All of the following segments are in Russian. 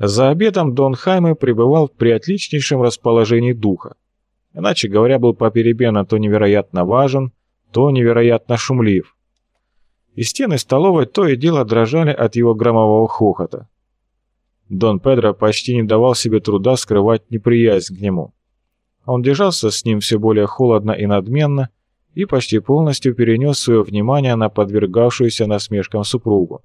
За обедом Дон Хайме пребывал в приотличнейшем расположении духа. Иначе говоря, был попеременно то невероятно важен, то невероятно шумлив. И стены столовой то и дело дрожали от его громового хохота. Дон Педро почти не давал себе труда скрывать неприязнь к нему. Он держался с ним все более холодно и надменно и почти полностью перенес свое внимание на подвергавшуюся насмешкам супругу.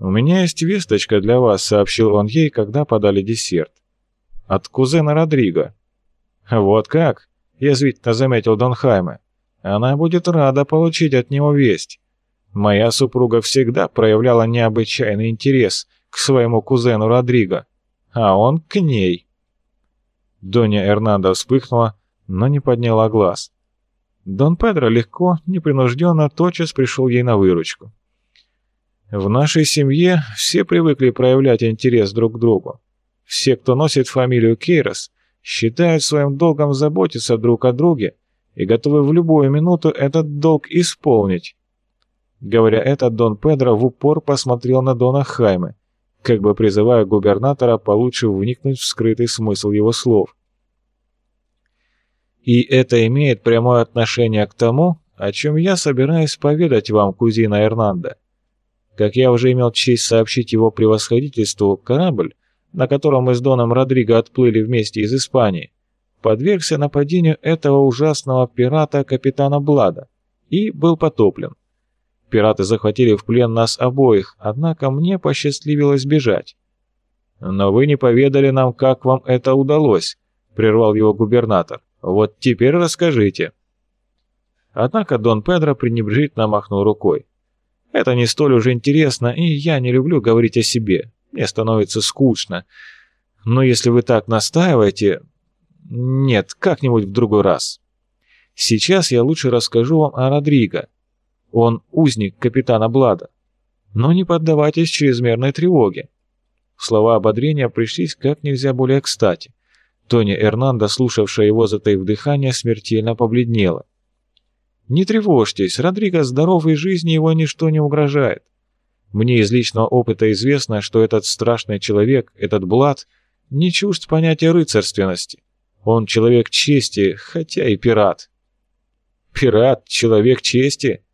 «У меня есть весточка для вас», — сообщил он ей, когда подали десерт. «От кузена Родриго». «Вот как?» — язвительно заметил Дон Хайме. «Она будет рада получить от него весть. Моя супруга всегда проявляла необычайный интерес к своему кузену Родриго, а он к ней». Донья Эрнанда вспыхнула, но не подняла глаз. Дон Педро легко, непринужденно, тотчас пришел ей на выручку. В нашей семье все привыкли проявлять интерес друг к другу. Все, кто носит фамилию Кейрос, считают своим долгом заботиться друг о друге и готовы в любую минуту этот долг исполнить. Говоря это, Дон Педро в упор посмотрел на Дона Хайме, как бы призывая губернатора получше вникнуть в скрытый смысл его слов. И это имеет прямое отношение к тому, о чем я собираюсь поведать вам, кузина Эрнанда. Как я уже имел честь сообщить его превосходительству, корабль, на котором мы с Доном Родриго отплыли вместе из Испании, подвергся нападению этого ужасного пирата капитана Блада и был потоплен. Пираты захватили в плен нас обоих, однако мне посчастливилось бежать. «Но вы не поведали нам, как вам это удалось», — прервал его губернатор. «Вот теперь расскажите». Однако Дон Педро пренебрежительно махнул рукой. Это не столь уже интересно, и я не люблю говорить о себе. Мне становится скучно. Но если вы так настаиваете... Нет, как-нибудь в другой раз. Сейчас я лучше расскажу вам о Родриго. Он узник капитана Блада. Но не поддавайтесь чрезмерной тревоге. Слова ободрения пришлись как нельзя более кстати. Тони Эрнандо, слушавшая его затаив дыхание, смертельно побледнела. Не тревожьтесь, Родриго здоров и жизни его ничто не угрожает. Мне из личного опыта известно, что этот страшный человек, этот Блад, не чужд понятия рыцарственности. Он человек чести, хотя и пират. Пират, человек чести?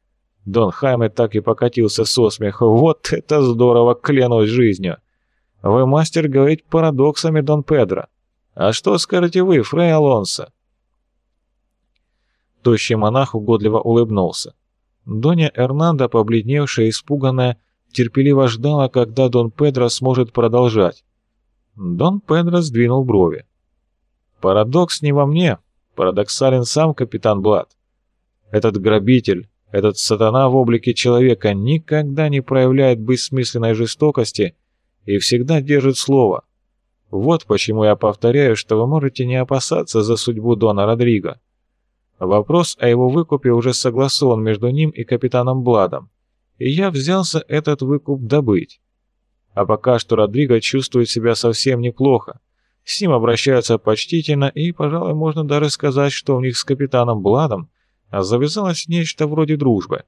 Дон Хайме так и покатился со смеху. Вот это здорово, клянусь жизнью. Вы мастер говорить парадоксами, Дон Педро. А что скажете вы, Фрей Алонсо? Тощий монах угодливо улыбнулся. Доня Эрнанда, побледневшая и испуганная, терпеливо ждала, когда Дон Педро сможет продолжать. Дон Педро сдвинул брови. «Парадокс не во мне. Парадоксален сам капитан Блад. Этот грабитель, этот сатана в облике человека никогда не проявляет бессмысленной жестокости и всегда держит слово. Вот почему я повторяю, что вы можете не опасаться за судьбу Дона Родриго. Вопрос о его выкупе уже согласован между ним и капитаном Бладом, и я взялся этот выкуп добыть. А пока что Родриго чувствует себя совсем неплохо. С ним обращаются почтительно, и, пожалуй, можно даже сказать, что у них с капитаном Бладом завязалось нечто вроде дружбы.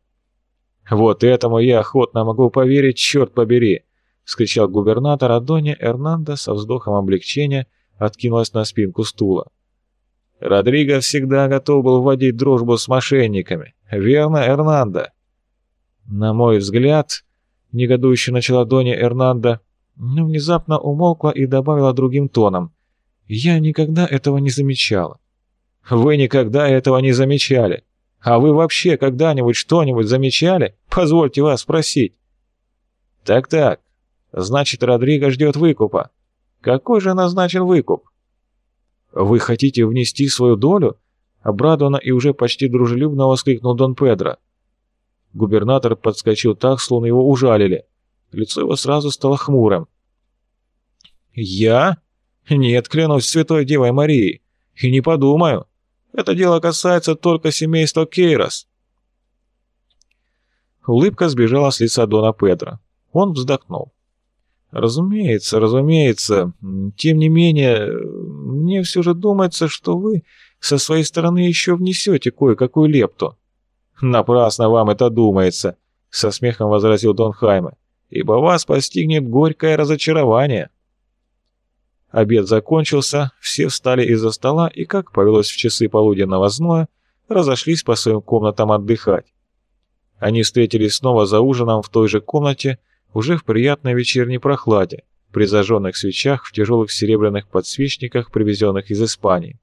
«Вот этому я охотно могу поверить, черт побери!» — скричал губернатор, а Донья Эрнандо со вздохом облегчения откинулась на спинку стула. Родриго всегда готов был вводить дружбу с мошенниками. Верно, Эрнандо?» «На мой взгляд...» — негодующе начала Донья Эрнандо, но внезапно умолкла и добавила другим тоном. «Я никогда этого не замечала». «Вы никогда этого не замечали. А вы вообще когда-нибудь что-нибудь замечали? Позвольте вас спросить». «Так-так, значит, Родриго ждет выкупа. Какой же назначен выкуп?» «Вы хотите внести свою долю?» Обрадованно и уже почти дружелюбно воскликнул Дон Педро. Губернатор подскочил так, словно его ужалили. Лицо его сразу стало хмурым. «Я? Нет, клянусь Святой Девой Марии. И не подумаю. Это дело касается только семейства Кейрос». Улыбка сбежала с лица Дона Педро. Он вздохнул. «Разумеется, разумеется. Тем не менее, мне все же думается, что вы со своей стороны еще внесете кое-какую лепту». «Напрасно вам это думается», — со смехом возразил Дон Хайме. ибо вас постигнет горькое разочарование». Обед закончился, все встали из-за стола и, как повелось в часы полуденного зноя, разошлись по своим комнатам отдыхать. Они встретились снова за ужином в той же комнате, уже в приятной вечерней прохладе, при зажженных свечах в тяжелых серебряных подсвечниках, привезенных из Испании.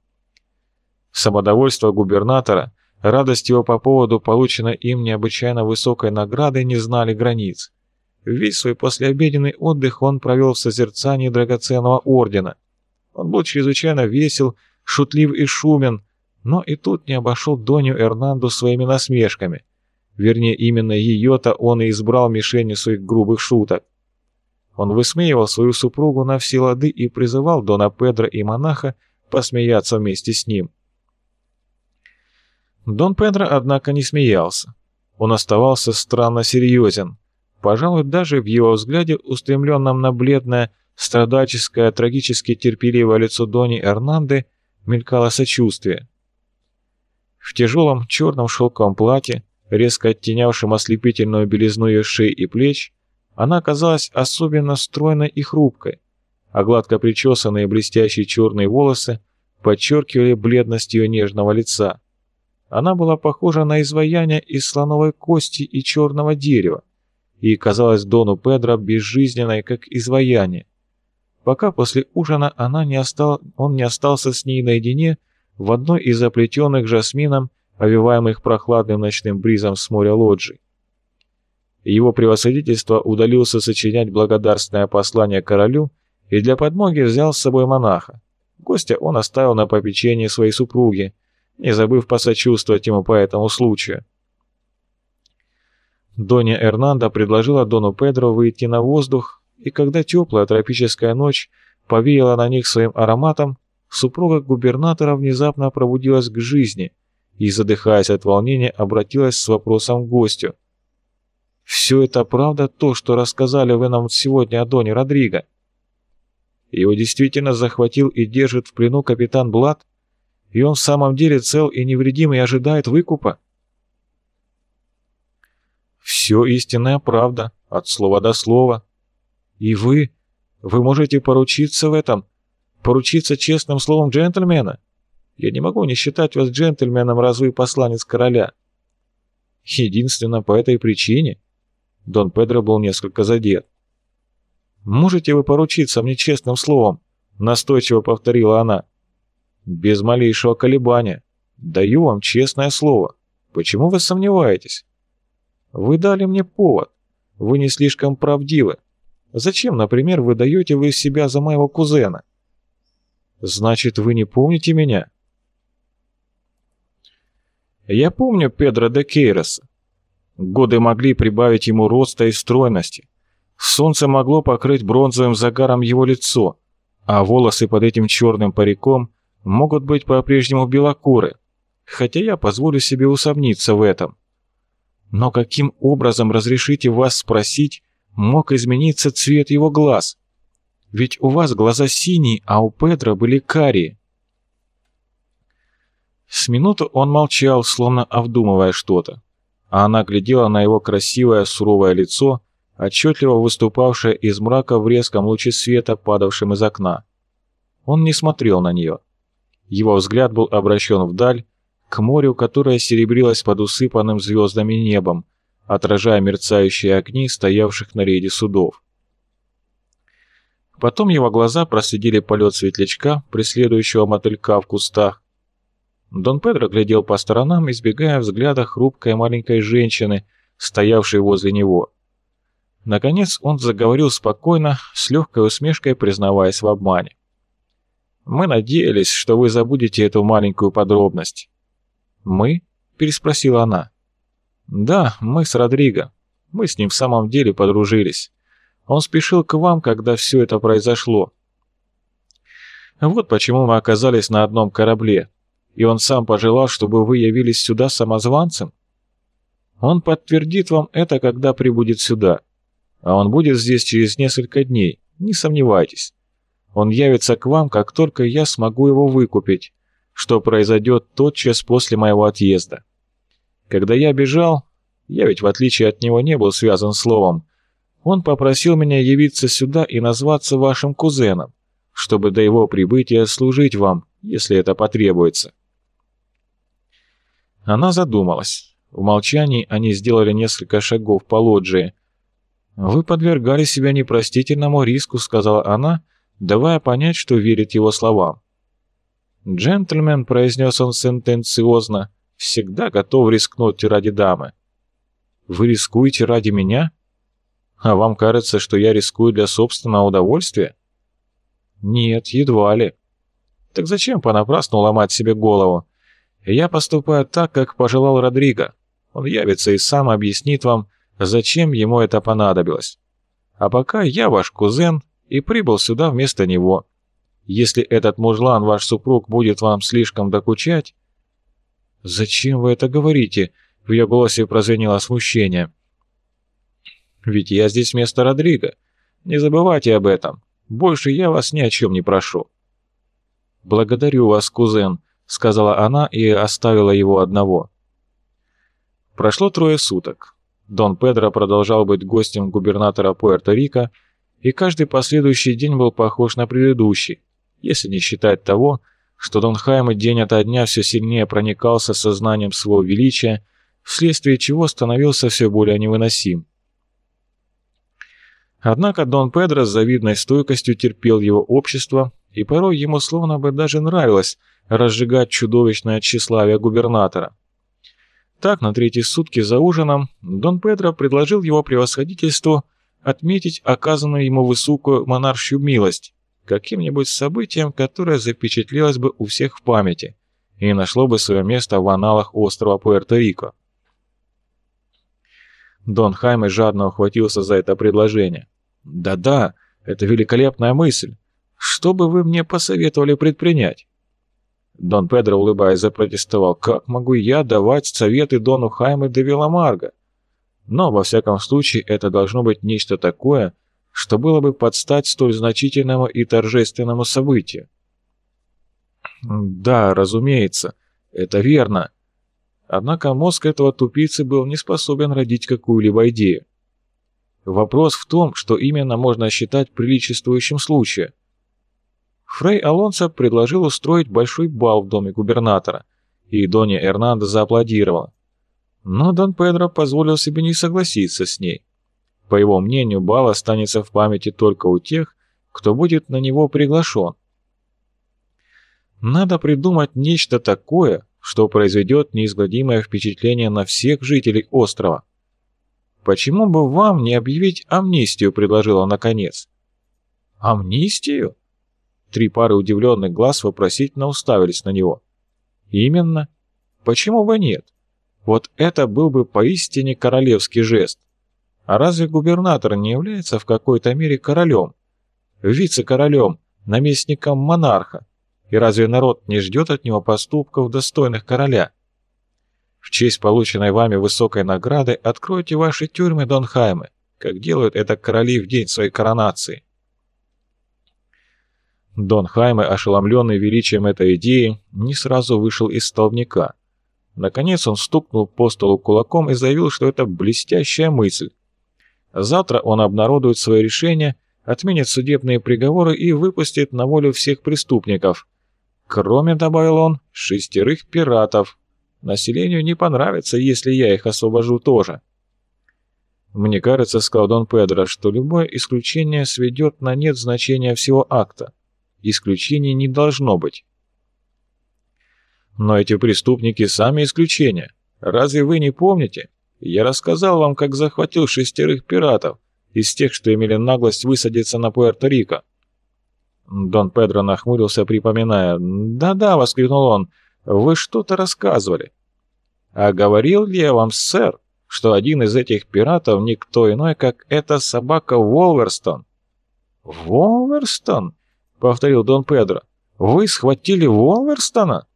Самодовольство губернатора, радость его по поводу полученной им необычайно высокой награды не знали границ. Весь свой послеобеденный отдых он провел в созерцании драгоценного ордена. Он был чрезвычайно весел, шутлив и шумен, но и тут не обошел Доню Эрнанду своими насмешками. Вернее, именно ее-то он и избрал мишенью своих грубых шуток. Он высмеивал свою супругу на все лады и призывал Дона Педро и монаха посмеяться вместе с ним. Дон Педро, однако, не смеялся. Он оставался странно серьезен. Пожалуй, даже в его взгляде, устремленном на бледное, страдаческое, трагически терпеливое лицо Дони Эрнанды, мелькало сочувствие. В тяжелом черном шелковом платье, резко оттенявшем ослепительную белизну ее шеи и плеч, она казалась особенно стройной и хрупкой, а гладко причесанные блестящие черные волосы подчеркивали бледность ее нежного лица. Она была похожа на изваяние из слоновой кости и черного дерева, и казалась Дону Педро безжизненной, как изваяние. Пока после ужина она не остал, он не остался с ней наедине в одной из заплетенных жасмином, овиваемых прохладным ночным бризом с моря лоджий. Его превосходительство удалился сочинять благодарственное послание королю и для подмоги взял с собой монаха. Гостя он оставил на попечении своей супруги, не забыв посочувствовать ему по этому случаю. Донья Эрнанда предложила Дону Педро выйти на воздух, и когда теплая тропическая ночь повеяла на них своим ароматом, супруга губернатора внезапно пробудилась к жизни и, задыхаясь от волнения, обратилась с вопросом к гостю. «Все это правда то, что рассказали вы нам сегодня о Доне Родриго?» Его действительно захватил и держит в плену капитан Блад, и он в самом деле цел и невредим и ожидает выкупа? Все истинная правда, от слова до слова. И вы, вы можете поручиться в этом, поручиться честным словом джентльмена? Я не могу не считать вас джентльменом, раз вы посланец короля. Единственно по этой причине. Дон Педро был несколько задет. «Можете вы поручиться мне честным словом?» — настойчиво повторила она. «Без малейшего колебания. Даю вам честное слово. Почему вы сомневаетесь?» Вы дали мне повод. Вы не слишком правдивы. Зачем, например, вы даете вы себя за моего кузена? Значит, вы не помните меня? Я помню Педро де Кейроса. Годы могли прибавить ему роста и стройности. Солнце могло покрыть бронзовым загаром его лицо, а волосы под этим черным париком могут быть по-прежнему белокуры, хотя я позволю себе усомниться в этом. Но каким образом, разрешите вас спросить, мог измениться цвет его глаз? Ведь у вас глаза синие, а у Педро были карие. С минуту он молчал, словно обдумывая что-то, а она глядела на его красивое суровое лицо, отчетливо выступавшее из мрака в резком луче света, падавшем из окна. Он не смотрел на нее. Его взгляд был обращен вдаль, к морю, которое серебрилось под усыпанным звездами небом, отражая мерцающие огни стоявших на рейде судов. Потом его глаза проследили полет светлячка, преследующего мотылька в кустах. Дон Педро глядел по сторонам, избегая взгляда хрупкой маленькой женщины, стоявшей возле него. Наконец он заговорил спокойно, с легкой усмешкой признаваясь в обмане. «Мы надеялись, что вы забудете эту маленькую подробность. «Мы?» – переспросила она. «Да, мы с Родриго. Мы с ним в самом деле подружились. Он спешил к вам, когда все это произошло. Вот почему мы оказались на одном корабле, и он сам пожелал, чтобы вы явились сюда самозванцем. Он подтвердит вам это, когда прибудет сюда. А он будет здесь через несколько дней, не сомневайтесь. Он явится к вам, как только я смогу его выкупить, что произойдет тотчас после моего отъезда. Когда я бежал, я ведь в отличие от него не был связан словом, Он попросил меня явиться сюда и назваться вашим кузеном, чтобы до его прибытия служить вам, если это потребуется». Она задумалась. В молчании они сделали несколько шагов по лоджии. «Вы подвергали себя непростительному риску», — сказала она, давая понять, что верит его словам. «Джентльмен», — произнес он сентенциозно, — «всегда готов рискнуть ради дамы». «Вы рискуете ради меня? А вам кажется, что я рискую для собственного удовольствия?» «Нет, едва ли». «Так зачем понапрасну ломать себе голову? Я поступаю так, как пожелал Родриго. Он явится и сам объяснит вам, зачем ему это понадобилось. А пока я ваш кузен и прибыл сюда вместо него». Если этот мужлан, ваш супруг, будет вам слишком докучать...» «Зачем вы это говорите?» — в ее голосе прозвенело смущение. «Ведь я здесь вместо Родриго. Не забывайте об этом. Больше я вас ни о чем не прошу». «Благодарю вас, кузен», — сказала она и оставила его одного. Прошло трое суток. Дон Педро продолжал быть гостем губернатора Пуэрто-Рико, и каждый последующий день был похож на предыдущий, если не считать того, что Дон Хайме день ото дня все сильнее проникался сознанием своего величия, вследствие чего становился все более невыносим. Однако Дон Педро с завидной стойкостью терпел его общество, и порой ему словно бы даже нравилось разжигать чудовищное тщеславие губернатора. Так, на третьи сутки за ужином Дон Педро предложил его превосходительству отметить оказанную ему высокую монаршью милость, каким-нибудь событием, которое запечатлелось бы у всех в памяти и нашло бы свое место в аналах острова Пуэрто-Рико. Дон Хайме жадно ухватился за это предложение. «Да-да, это великолепная мысль. Что бы вы мне посоветовали предпринять?» Дон Педро, улыбаясь, запротестовал. «Как могу я давать советы Дону Хайме де Виламарго? Но, во всяком случае, это должно быть нечто такое, что было бы под стать столь значительному и торжественному событию. Да, разумеется, это верно. Однако мозг этого тупицы был не способен родить какую-либо идею. Вопрос в том, что именно можно считать приличествующим случаем. Фрей Алонсо предложил устроить большой бал в доме губернатора, и Донья Эрнандо зааплодировала. Но Дон Педро позволил себе не согласиться с ней. По его мнению, бал останется в памяти только у тех, кто будет на него приглашен. Надо придумать нечто такое, что произведет неизгладимое впечатление на всех жителей острова. «Почему бы вам не объявить амнистию?» – предложила наконец. «Амнистию?» Три пары удивленных глаз вопросительно уставились на него. «Именно. Почему бы нет? Вот это был бы поистине королевский жест. А разве губернатор не является в какой-то мере королем? Вице-королем, наместником монарха? И разве народ не ждет от него поступков, достойных короля? В честь полученной вами высокой награды откройте ваши тюрьмы, Дон Хайме, как делают это короли в день своей коронации. Дон Хайме, ошеломленный величием этой идеи, не сразу вышел из столбняка. Наконец он стукнул по столу кулаком и заявил, что это блестящая мысль, Завтра он обнародует свое решение, отменит судебные приговоры и выпустит на волю всех преступников. Кроме, добавил он, шестерых пиратов. Населению не понравится, если я их освобожу тоже. Мне кажется, сказал Дон Педро, что любое исключение сведет на нет значения всего акта. Исключений не должно быть. Но эти преступники сами исключения. Разве вы не помните? Я рассказал вам, как захватил шестерых пиратов из тех, что имели наглость высадиться на Пуэрто-Рико». Дон Педро нахмурился, припоминая. «Да-да», — воскликнул он, — «вы что-то рассказывали». «А говорил ли я вам, сэр, что один из этих пиратов никто иной, как эта собака Волверстон?» «Волверстон?» — повторил Дон Педро. «Вы схватили Волверстона?»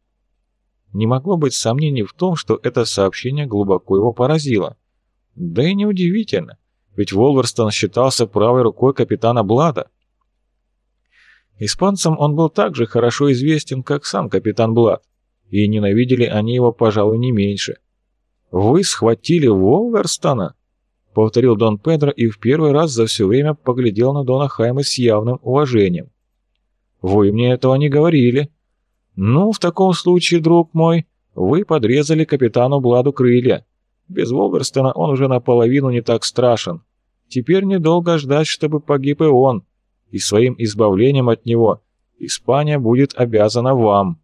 Не могло быть сомнений в том, что это сообщение глубоко его поразило. Да и неудивительно, ведь Волверстон считался правой рукой капитана Блада. Испанцам он был так же хорошо известен, как сам капитан Блад, и ненавидели они его, пожалуй, не меньше. «Вы схватили Волверстона?» — повторил Дон Педро и в первый раз за все время поглядел на Дона Хайма с явным уважением. «Вы мне этого не говорили». «Ну, в таком случае, друг мой, вы подрезали капитану Бладу крылья. Без Волверстона он уже наполовину не так страшен. Теперь недолго ждать, чтобы погиб и он, и своим избавлением от него Испания будет обязана вам».